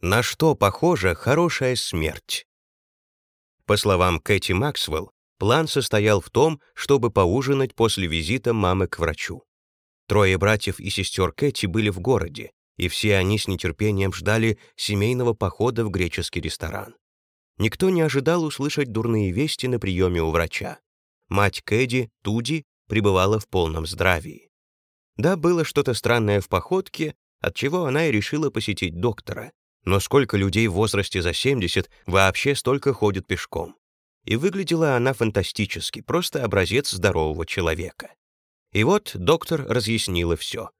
На что похожа хорошая смерть? По словам Кэти Максвелл, план состоял в том, чтобы поужинать после визита мамы к врачу. Трое братьев и сестер Кэти были в городе, и все они с нетерпением ждали семейного похода в греческий ресторан. Никто не ожидал услышать дурные вести на приеме у врача. Мать Кэди, Туди, пребывала в полном здравии. Да, было что-то странное в походке, от чего она и решила посетить доктора. Но сколько людей в возрасте за 70 вообще столько ходят пешком? И выглядела она фантастически, просто образец здорового человека. И вот доктор разъяснила все.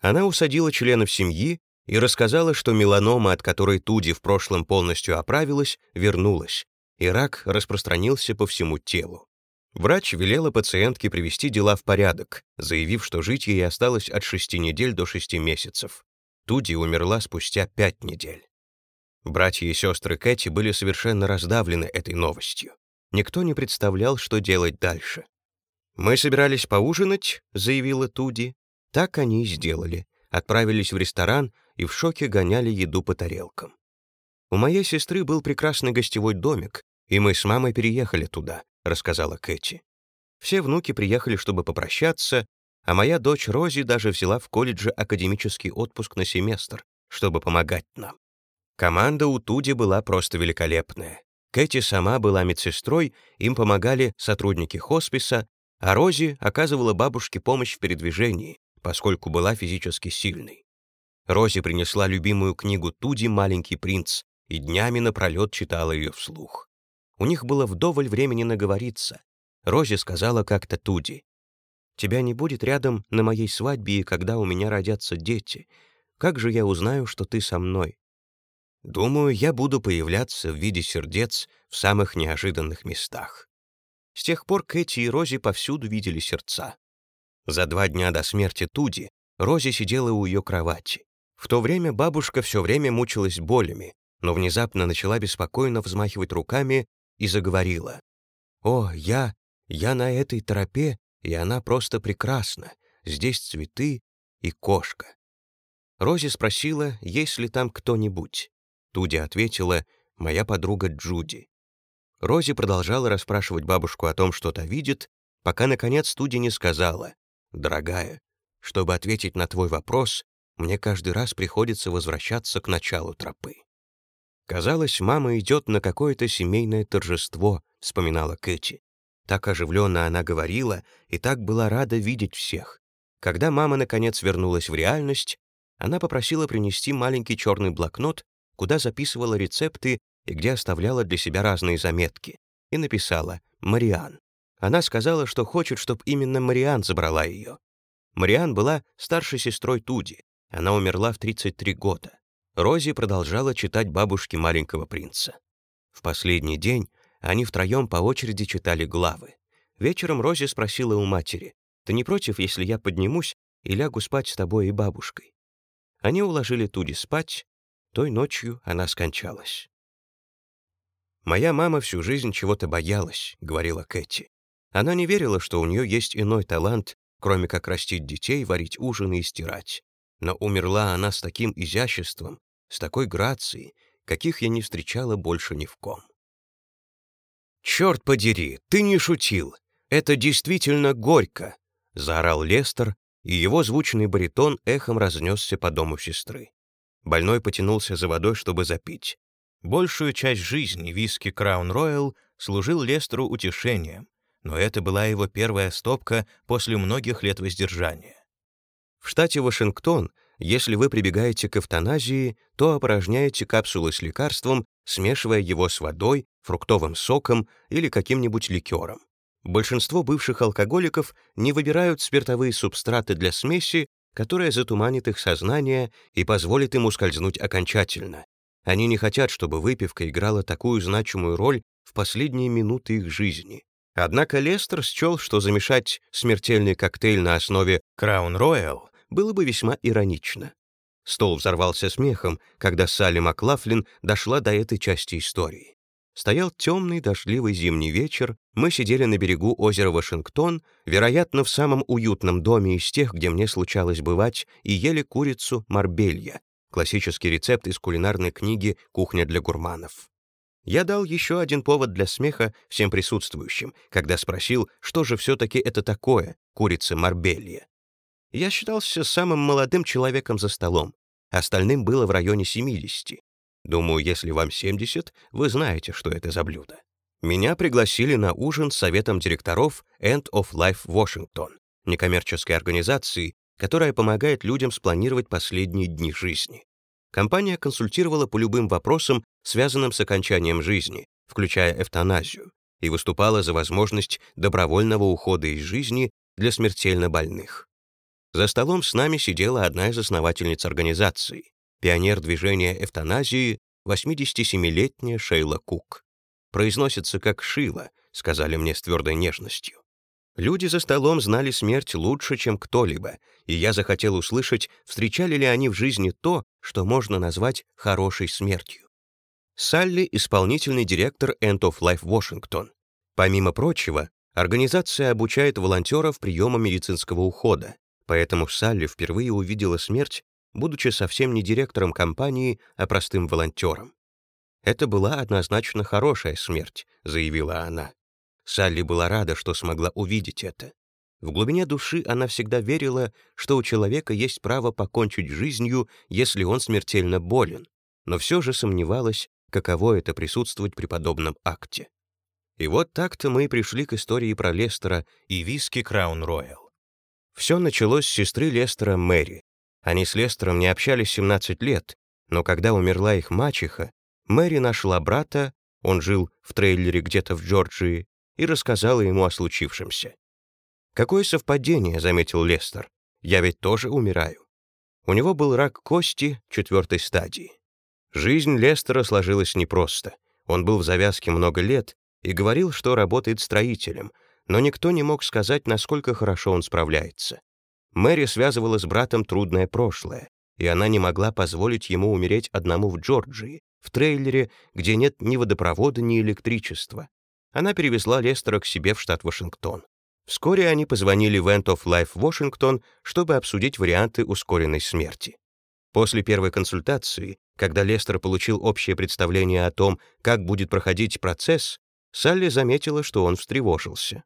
Она усадила членов семьи и рассказала, что меланома, от которой Туди в прошлом полностью оправилась, вернулась, и рак распространился по всему телу. Врач велела пациентке привести дела в порядок, заявив, что жить ей осталось от 6 недель до 6 месяцев. Туди умерла спустя 5 недель. Братья и сестры Кэти были совершенно раздавлены этой новостью. Никто не представлял, что делать дальше. «Мы собирались поужинать», — заявила Туди. Так они и сделали. Отправились в ресторан и в шоке гоняли еду по тарелкам. «У моей сестры был прекрасный гостевой домик, и мы с мамой переехали туда», — рассказала Кэти. Все внуки приехали, чтобы попрощаться, а моя дочь Рози даже взяла в колледже академический отпуск на семестр, чтобы помогать нам. Команда у Туди была просто великолепная. Кэти сама была медсестрой, им помогали сотрудники хосписа, а Рози оказывала бабушке помощь в передвижении, поскольку была физически сильной. Рози принесла любимую книгу Туди «Маленький принц» и днями напролет читала ее вслух. У них было вдоволь времени наговориться. Рози сказала как-то Туди, «Тебя не будет рядом на моей свадьбе и когда у меня родятся дети. Как же я узнаю, что ты со мной?» «Думаю, я буду появляться в виде сердец в самых неожиданных местах». С тех пор Кэти и Рози повсюду видели сердца. За два дня до смерти Туди Рози сидела у ее кровати. В то время бабушка все время мучилась болями, но внезапно начала беспокойно взмахивать руками и заговорила. «О, я, я на этой тропе, и она просто прекрасна. Здесь цветы и кошка». Рози спросила, есть ли там кто-нибудь. Туди ответила, «Моя подруга Джуди». Рози продолжала расспрашивать бабушку о том, что та видит, пока, наконец, Туди не сказала, «Дорогая, чтобы ответить на твой вопрос, мне каждый раз приходится возвращаться к началу тропы». «Казалось, мама идет на какое-то семейное торжество», — вспоминала Кэти. Так оживленно она говорила и так была рада видеть всех. Когда мама, наконец, вернулась в реальность, она попросила принести маленький черный блокнот, куда записывала рецепты и где оставляла для себя разные заметки, и написала «Мариан». Она сказала, что хочет, чтобы именно Мариан забрала ее. Мариан была старшей сестрой Туди. Она умерла в 33 года. Рози продолжала читать бабушке маленького принца. В последний день они втроем по очереди читали главы. Вечером Рози спросила у матери, «Ты не против, если я поднимусь и лягу спать с тобой и бабушкой?» Они уложили Туди спать. Той ночью она скончалась. «Моя мама всю жизнь чего-то боялась», — говорила Кэти. Она не верила, что у нее есть иной талант, кроме как растить детей, варить ужины и стирать. Но умерла она с таким изяществом, с такой грацией, каких я не встречала больше ни в ком. «Черт подери, ты не шутил! Это действительно горько!» — заорал Лестер, и его звучный баритон эхом разнесся по дому сестры. Больной потянулся за водой, чтобы запить. Большую часть жизни виски Краун Роyal служил Лестеру утешением, но это была его первая стопка после многих лет воздержания. В штате Вашингтон, если вы прибегаете к эвтаназии, то опорожняете капсулы с лекарством, смешивая его с водой, фруктовым соком или каким-нибудь ликером. Большинство бывших алкоголиков не выбирают спиртовые субстраты для смеси, которая затуманит их сознание и позволит им ускользнуть окончательно, они не хотят, чтобы выпивка играла такую значимую роль в последние минуты их жизни. Однако Лестер счел, что замешать смертельный коктейль на основе Краун Роял было бы весьма иронично. Стол взорвался смехом, когда Салли Маклафлин дошла до этой части истории. Стоял темный дождливый зимний вечер, мы сидели на берегу озера Вашингтон, вероятно, в самом уютном доме из тех, где мне случалось бывать, и ели курицу марбелья, классический рецепт из кулинарной книги «Кухня для гурманов». Я дал еще один повод для смеха всем присутствующим, когда спросил, что же все-таки это такое курица Марбелья. Я считался самым молодым человеком за столом, остальным было в районе 70. Думаю, если вам 70, вы знаете, что это за блюдо. Меня пригласили на ужин с советом директоров End of Life Washington, некоммерческой организации, которая помогает людям спланировать последние дни жизни. Компания консультировала по любым вопросам, связанным с окончанием жизни, включая эвтаназию, и выступала за возможность добровольного ухода из жизни для смертельно больных. За столом с нами сидела одна из основательниц организации, пионер движения эвтаназии, 87-летняя Шейла Кук. Произносится как «Шила», сказали мне с твердой нежностью. Люди за столом знали смерть лучше, чем кто-либо, и я захотел услышать, встречали ли они в жизни то, что можно назвать хорошей смертью. Салли — исполнительный директор End of Life Washington. Помимо прочего, организация обучает волонтеров приема медицинского ухода, поэтому Салли впервые увидела смерть, будучи совсем не директором компании, а простым волонтером. «Это была однозначно хорошая смерть», — заявила она. Салли была рада, что смогла увидеть это. В глубине души она всегда верила, что у человека есть право покончить жизнью, если он смертельно болен, но все же сомневалась, каково это присутствовать при подобном акте. И вот так-то мы и пришли к истории про Лестера и виски Краун Роял. Все началось с сестры Лестера Мэри. Они с Лестером не общались 17 лет, но когда умерла их мачеха, Мэри нашла брата, он жил в трейлере где-то в Джорджии, и рассказала ему о случившемся. «Какое совпадение», — заметил Лестер. «Я ведь тоже умираю». У него был рак кости четвертой стадии. Жизнь Лестера сложилась непросто. Он был в завязке много лет и говорил, что работает строителем, но никто не мог сказать, насколько хорошо он справляется. Мэри связывала с братом трудное прошлое, и она не могла позволить ему умереть одному в Джорджии, в трейлере, где нет ни водопровода, ни электричества она перевезла Лестера к себе в штат Вашингтон. Вскоре они позвонили в End of Life Washington, чтобы обсудить варианты ускоренной смерти. После первой консультации, когда Лестер получил общее представление о том, как будет проходить процесс, Салли заметила, что он встревожился.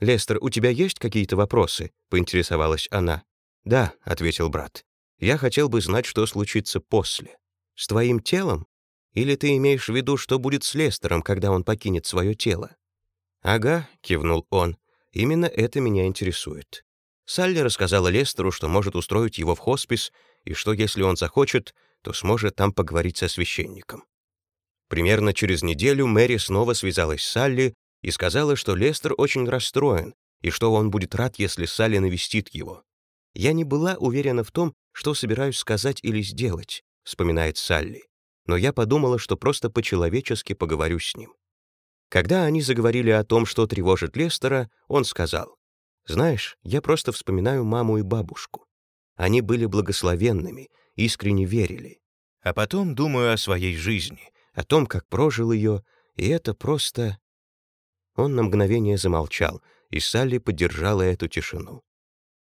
«Лестер, у тебя есть какие-то вопросы?» — поинтересовалась она. «Да», — ответил брат. «Я хотел бы знать, что случится после. С твоим телом?» Или ты имеешь в виду, что будет с Лестером, когда он покинет свое тело?» «Ага», — кивнул он, — «именно это меня интересует». Салли рассказала Лестеру, что может устроить его в хоспис, и что, если он захочет, то сможет там поговорить со священником. Примерно через неделю Мэри снова связалась с Салли и сказала, что Лестер очень расстроен, и что он будет рад, если Салли навестит его. «Я не была уверена в том, что собираюсь сказать или сделать», — вспоминает Салли но я подумала, что просто по-человечески поговорю с ним. Когда они заговорили о том, что тревожит Лестера, он сказал, «Знаешь, я просто вспоминаю маму и бабушку. Они были благословенными, искренне верили. А потом думаю о своей жизни, о том, как прожил ее, и это просто...» Он на мгновение замолчал, и Салли поддержала эту тишину.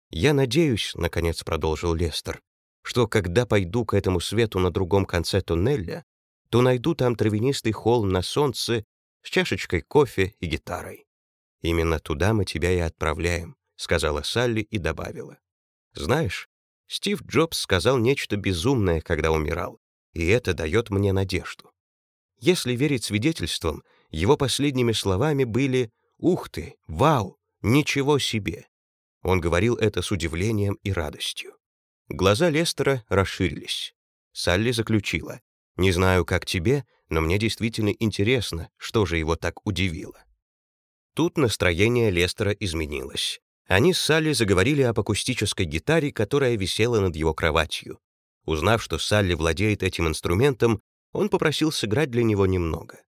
«Я надеюсь», — наконец продолжил Лестер, что когда пойду к этому свету на другом конце туннеля, то найду там травянистый холм на солнце с чашечкой кофе и гитарой. «Именно туда мы тебя и отправляем», — сказала Салли и добавила. «Знаешь, Стив Джобс сказал нечто безумное, когда умирал, и это дает мне надежду. Если верить свидетельствам, его последними словами были «Ух ты! Вау! Ничего себе!» Он говорил это с удивлением и радостью. Глаза Лестера расширились. Салли заключила. «Не знаю, как тебе, но мне действительно интересно, что же его так удивило». Тут настроение Лестера изменилось. Они с Салли заговорили об акустической гитаре, которая висела над его кроватью. Узнав, что Салли владеет этим инструментом, он попросил сыграть для него немного.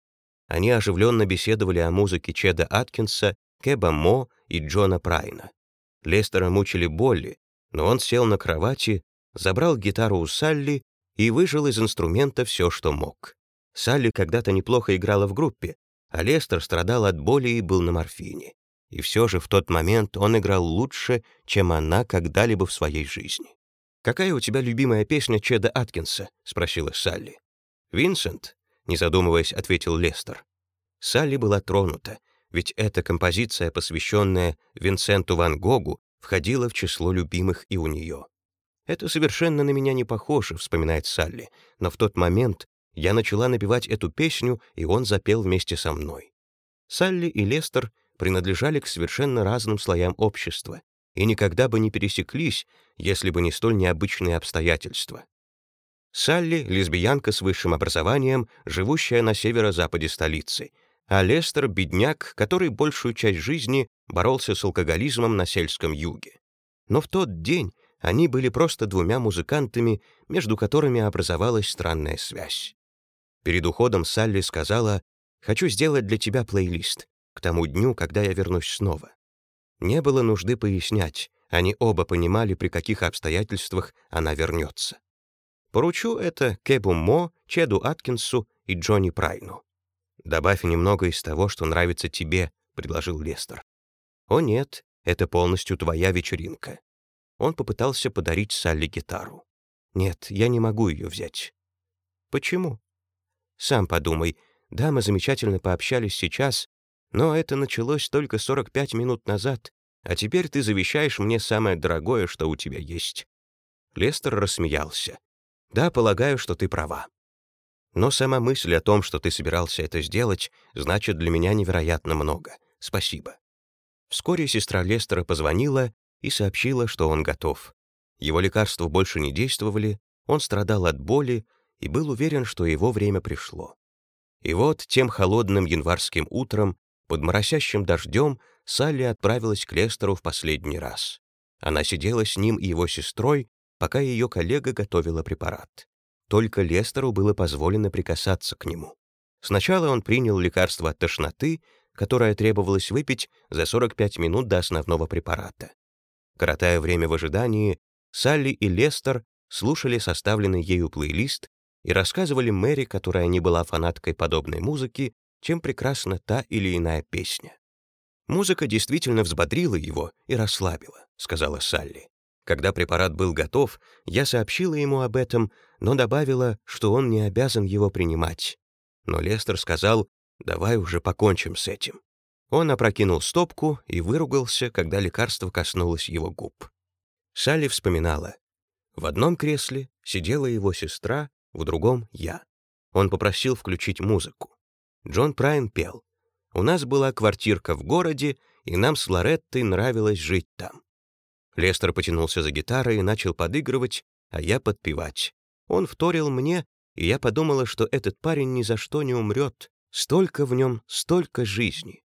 Они оживленно беседовали о музыке Чеда Аткинса, Кеба Мо и Джона Прайна. Лестера мучили боли, но он сел на кровати, забрал гитару у Салли и выжил из инструмента все, что мог. Салли когда-то неплохо играла в группе, а Лестер страдал от боли и был на морфине. И все же в тот момент он играл лучше, чем она когда-либо в своей жизни. «Какая у тебя любимая песня Чеда Аткинса?» — спросила Салли. «Винсент», — не задумываясь, ответил Лестер. Салли была тронута, ведь эта композиция, посвященная Винсенту Ван Гогу, входила в число любимых и у нее. «Это совершенно на меня не похоже», — вспоминает Салли, «но в тот момент я начала напевать эту песню, и он запел вместе со мной». Салли и Лестер принадлежали к совершенно разным слоям общества и никогда бы не пересеклись, если бы не столь необычные обстоятельства. Салли — лесбиянка с высшим образованием, живущая на северо-западе столицы, а Лестер — бедняк, который большую часть жизни боролся с алкоголизмом на сельском юге. Но в тот день они были просто двумя музыкантами, между которыми образовалась странная связь. Перед уходом Салли сказала, «Хочу сделать для тебя плейлист к тому дню, когда я вернусь снова». Не было нужды пояснять, они оба понимали, при каких обстоятельствах она вернется. Поручу это Кебу Мо, Чеду Аткинсу и Джонни Прайну. «Добавь немного из того, что нравится тебе», — предложил Лестер. «О нет, это полностью твоя вечеринка. Он попытался подарить Салли гитару. «Нет, я не могу ее взять». «Почему?» «Сам подумай. Да, мы замечательно пообщались сейчас, но это началось только 45 минут назад, а теперь ты завещаешь мне самое дорогое, что у тебя есть». Лестер рассмеялся. «Да, полагаю, что ты права. Но сама мысль о том, что ты собирался это сделать, значит для меня невероятно много. Спасибо». Вскоре сестра Лестера позвонила и сообщила, что он готов. Его лекарства больше не действовали, он страдал от боли и был уверен, что его время пришло. И вот тем холодным январским утром, под моросящим дождем, Салли отправилась к Лестеру в последний раз. Она сидела с ним и его сестрой, пока ее коллега готовила препарат. Только Лестеру было позволено прикасаться к нему. Сначала он принял лекарство от тошноты, которое требовалось выпить за 45 минут до основного препарата. Коротая время в ожидании, Салли и Лестер слушали составленный ею плейлист и рассказывали Мэри, которая не была фанаткой подобной музыки, чем прекрасна та или иная песня. «Музыка действительно взбодрила его и расслабила», — сказала Салли. Когда препарат был готов, я сообщила ему об этом, но добавила, что он не обязан его принимать. Но Лестер сказал, «Давай уже покончим с этим». Он опрокинул стопку и выругался, когда лекарство коснулось его губ. Салли вспоминала. В одном кресле сидела его сестра, в другом — я. Он попросил включить музыку. Джон Прайн пел. «У нас была квартирка в городе, и нам с Лореттой нравилось жить там». Лестер потянулся за гитарой и начал подыгрывать, а я подпевать. Он вторил мне, и я подумала, что этот парень ни за что не умрет. Столько в нем, столько жизни.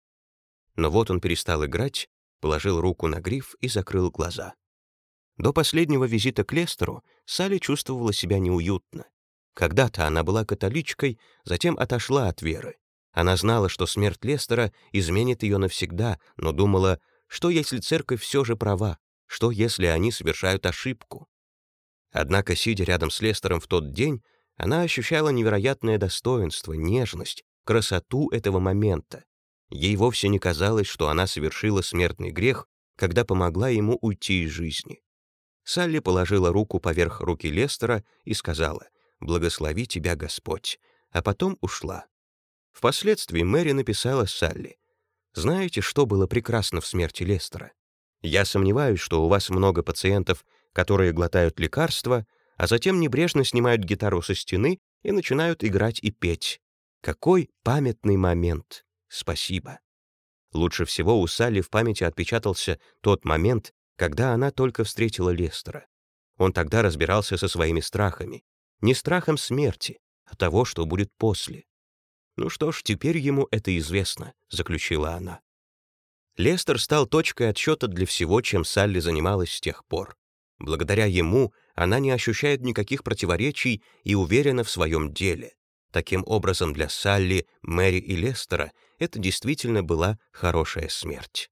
Но вот он перестал играть, положил руку на гриф и закрыл глаза. До последнего визита к Лестеру Салли чувствовала себя неуютно. Когда-то она была католичкой, затем отошла от веры. Она знала, что смерть Лестера изменит ее навсегда, но думала, что если церковь все же права, что если они совершают ошибку. Однако, сидя рядом с Лестером в тот день, она ощущала невероятное достоинство, нежность, красоту этого момента, Ей вовсе не казалось, что она совершила смертный грех, когда помогла ему уйти из жизни. Салли положила руку поверх руки Лестера и сказала «Благослови тебя, Господь», а потом ушла. Впоследствии Мэри написала Салли «Знаете, что было прекрасно в смерти Лестера? Я сомневаюсь, что у вас много пациентов, которые глотают лекарства, а затем небрежно снимают гитару со стены и начинают играть и петь. Какой памятный момент!» «Спасибо». Лучше всего у Салли в памяти отпечатался тот момент, когда она только встретила Лестера. Он тогда разбирался со своими страхами. Не страхом смерти, а того, что будет после. «Ну что ж, теперь ему это известно», — заключила она. Лестер стал точкой отсчета для всего, чем Салли занималась с тех пор. Благодаря ему она не ощущает никаких противоречий и уверена в своем деле. Таким образом, для Салли, Мэри и Лестера это действительно была хорошая смерть.